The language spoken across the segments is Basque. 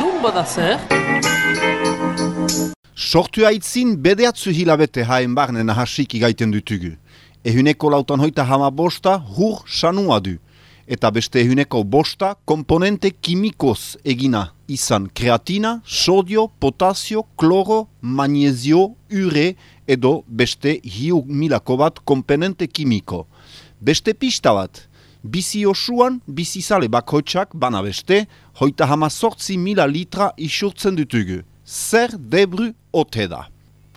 Nun bada zer? Sortu aitzin bedeatzu hilabete haen barne nahasik igaiten dutugu. Ehuneko lautan hoita hama bosta hur sanua du. Eta beste ehuneko bosta komponente kimikoz egina izan kreatina, sodio, potasio, kloro, magnesio, ure edo beste hiu milako bat komponente kimiko. Beste pista bat, bizi osuan, bizi zale bakoitzak bana beste, hoita hama sortzi mila litra isurtzen dutugu. Zer debru ote da.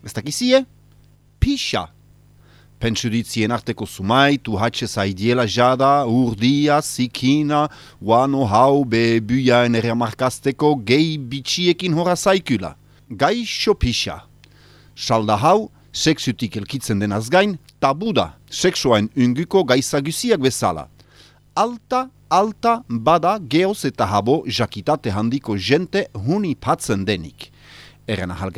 Ez dakizie? Pixa. Pentsu ditzien arteko sumait, uhatxe zaidiela jada, urdia, zikina, wano hau be buiaen ere markazteko gehi bitxiekin hora zaikula. Gaixo pixa. Salda hau, seksutik elkitzen denaz gain, tabu da, seksuain unguko gaizagusiak bezala. Alta, alta, bada geoz eta habo jakitate handiko jente huni patzen denik. Eren ahal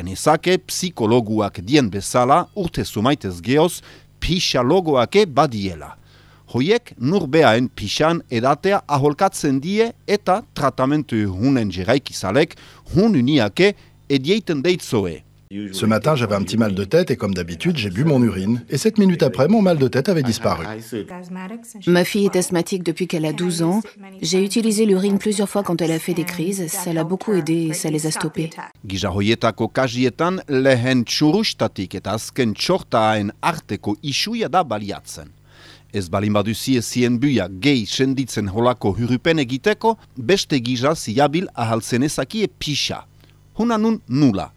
psikologuak dien bezala, urte sumaitez geoz, pixalogoake badiela. Hoiek nurbeaen pixan edatea aholkatzen die eta tratamentu hunen jeraikizalek hun uniake edieiten deitzoe. Ce matin, j'avais un petit mal de tête et comme d'habitude, j'ai bu mon urine. Et sept minutes après, mon mal de tête avait disparu. Ma fille est asthmatique depuis qu'elle a 12 ans. J'ai utilisé l'urine plusieurs fois quand elle a fait des crises. Ça l'a beaucoup aidé et ça les a stoppés. Gisa hoietako kasietan lehen txurustatik eta azken txortaen arteko isuia da baliatzen. Ez balin baduzie zien buia gehi senditzen holako hurupen egiteko, beste gisa ziabil ahaltzen ezakie pixa. Huna nun nula.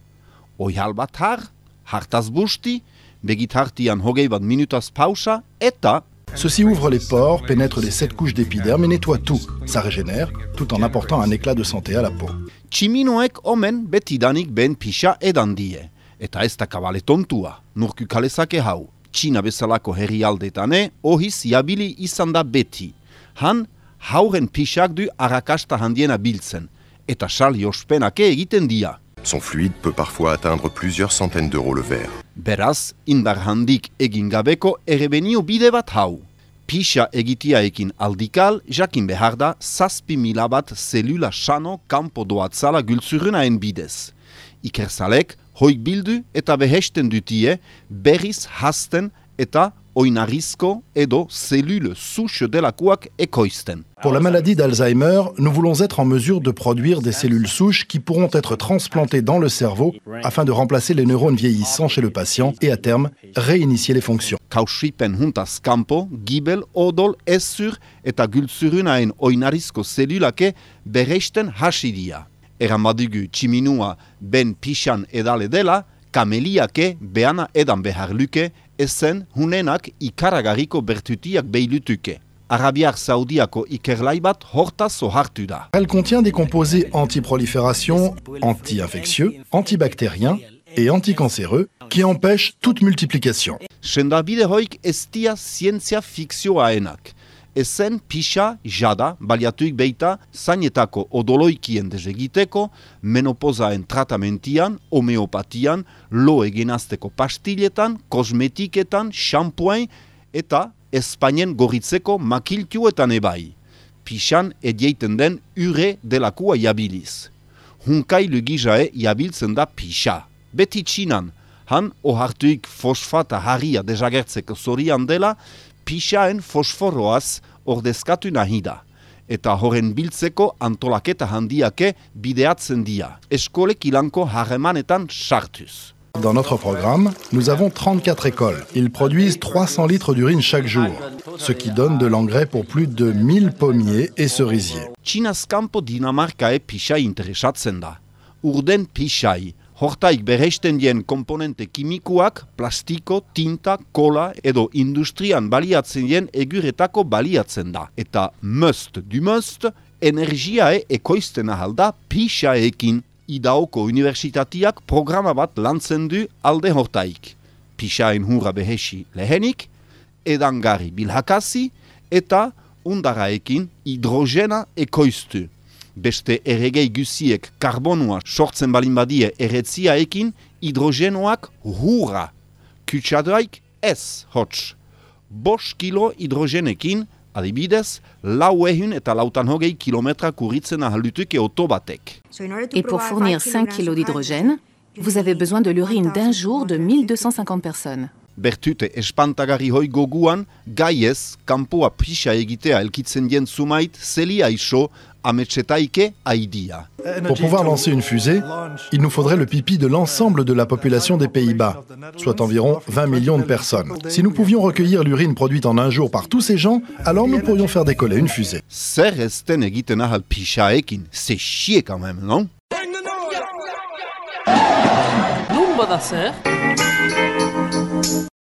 Oihal bat har, hartaz busti, begit hartian hogei bat minutaz pausa, eta Ceci ouvre les pores, pénètre les sept couches d'épiderme et nettoie tout. Ça régénère, tout en apportant un éclat de santé à la peau. tximinoek omen betidanik ben pixa edan die. Eta ez da kabale tontua, nurku kalezake hau. Txina bezalako herrialdetane, ohiz jabili izan da beti. Han, hauren pixak du arrakasta handiena biltzen. Eta sali ospenake egiten dia. Son fluide peut parfois atteindre plusieurs centaines d'euros le verre. Beraz, indar handik egin gabeko erebenio bide bat hau. Pixa egitiaekin aldikal, jakin behar da, zazpi mila bat zelula sano kanpo doatzala gultzurunaen bidez. Ikerzalek, hoik bildu eta behesten dutie, berriz hasten eta oinarrizko edo zelule souche delakoak ekoizten. Pour la maladie d'Alzheimer, nous voulons être en mesure de produire des cellules souches qui pourront être transplantées dans le cerveau afin de remplacer les neurones vieillissants chez le patient et à terme réinitier les fonctions. kausipen huntaz kanpo, gibel, odol, ezur eta gultzurunaen oinarrizko zelulake bereisten hasi dira. Eran badugu tximinua ben pixan edale dela, kameliake beana edan behar luke, ezen hunenak ikaragarriko bertutiak behilutuke. Arabiar Saudiako ikerlai bat hortaz hartu da. Elle contient des composés antiprolifération, anti-infectieux, antibactériens et anticancéreux qui empêchent toute multiplication. Sendabide hoik ez dia zientzia fikzioaenak. Ezen pixa, jada, baliatuik beita, zainetako odoloikien desegiteko, menopozaen tratamentian, homeopatian, lo egenazteko pastiletan, kosmetiketan, xampuain eta Espainien gorritzeko makiltuetan ebai. Pixan edieiten den ure delakua jabiliz. Hunkai lugizae jabiltzen da pixa. Beti txinan, han ohartuik fosfata harria desagertzeko zorian dela, pixaen fosforoaz ordezkatu nahi da. Eta horren biltzeko antolaketa handiake bideatzen dia. Eskolek ilanko harremanetan sartuz. Dans notre programme, nous avons 34 écoles. Ils produisent 300 litres d'urine chaque jour, ce qui donne de l'engrais pour plus de 1000 pommiers et cerisiers. Txinaz kanpo Dinamarkae pixai interesatzen da. Urden pixai, hortaik bereisten dien komponente kimikuak, plastiko, tinta, kola edo industrian baliatzen dien eguretako baliatzen da. Eta must du must, energiae ekoizten ahalda pixaekin. Idaoko Universitatiak programa bat lantzen du alde hortaik. Pixain hurra behesi lehenik, edangari bilhakasi eta undaraekin hidrogena ekoiztu. Beste erregei guziek karbonua sortzen balin badie eretziaekin hidrogenoak hurra. Kutsadoaik ez, hots. Bos kilo hidrogenekin Adibidez, lau ehun eta lautan hogei kilometra kurritzen ahaldutuke oto batek. Et pour fournir 5 kilos d'hydrogène, vous avez besoin de l'urine d'un jour de 1250 personnes. Bertute espantagarri hoi goguan, gaiez, kanpoa pisa egitea elkitzen dien zumait, zeli aixo, ametsetaike aidia. Pour pouvoir lancer une fusée, il nous faudrait le pipi de l'ensemble de la population des Pays-Bas, soit environ 20 millions de personnes. Si nous pouvions recueillir l'urine produite en un jour par tous ces gens, alors nous pourrions faire décoller une fusée. Zer ezten egiten ahal pisaekin, c'est chier quand même, non?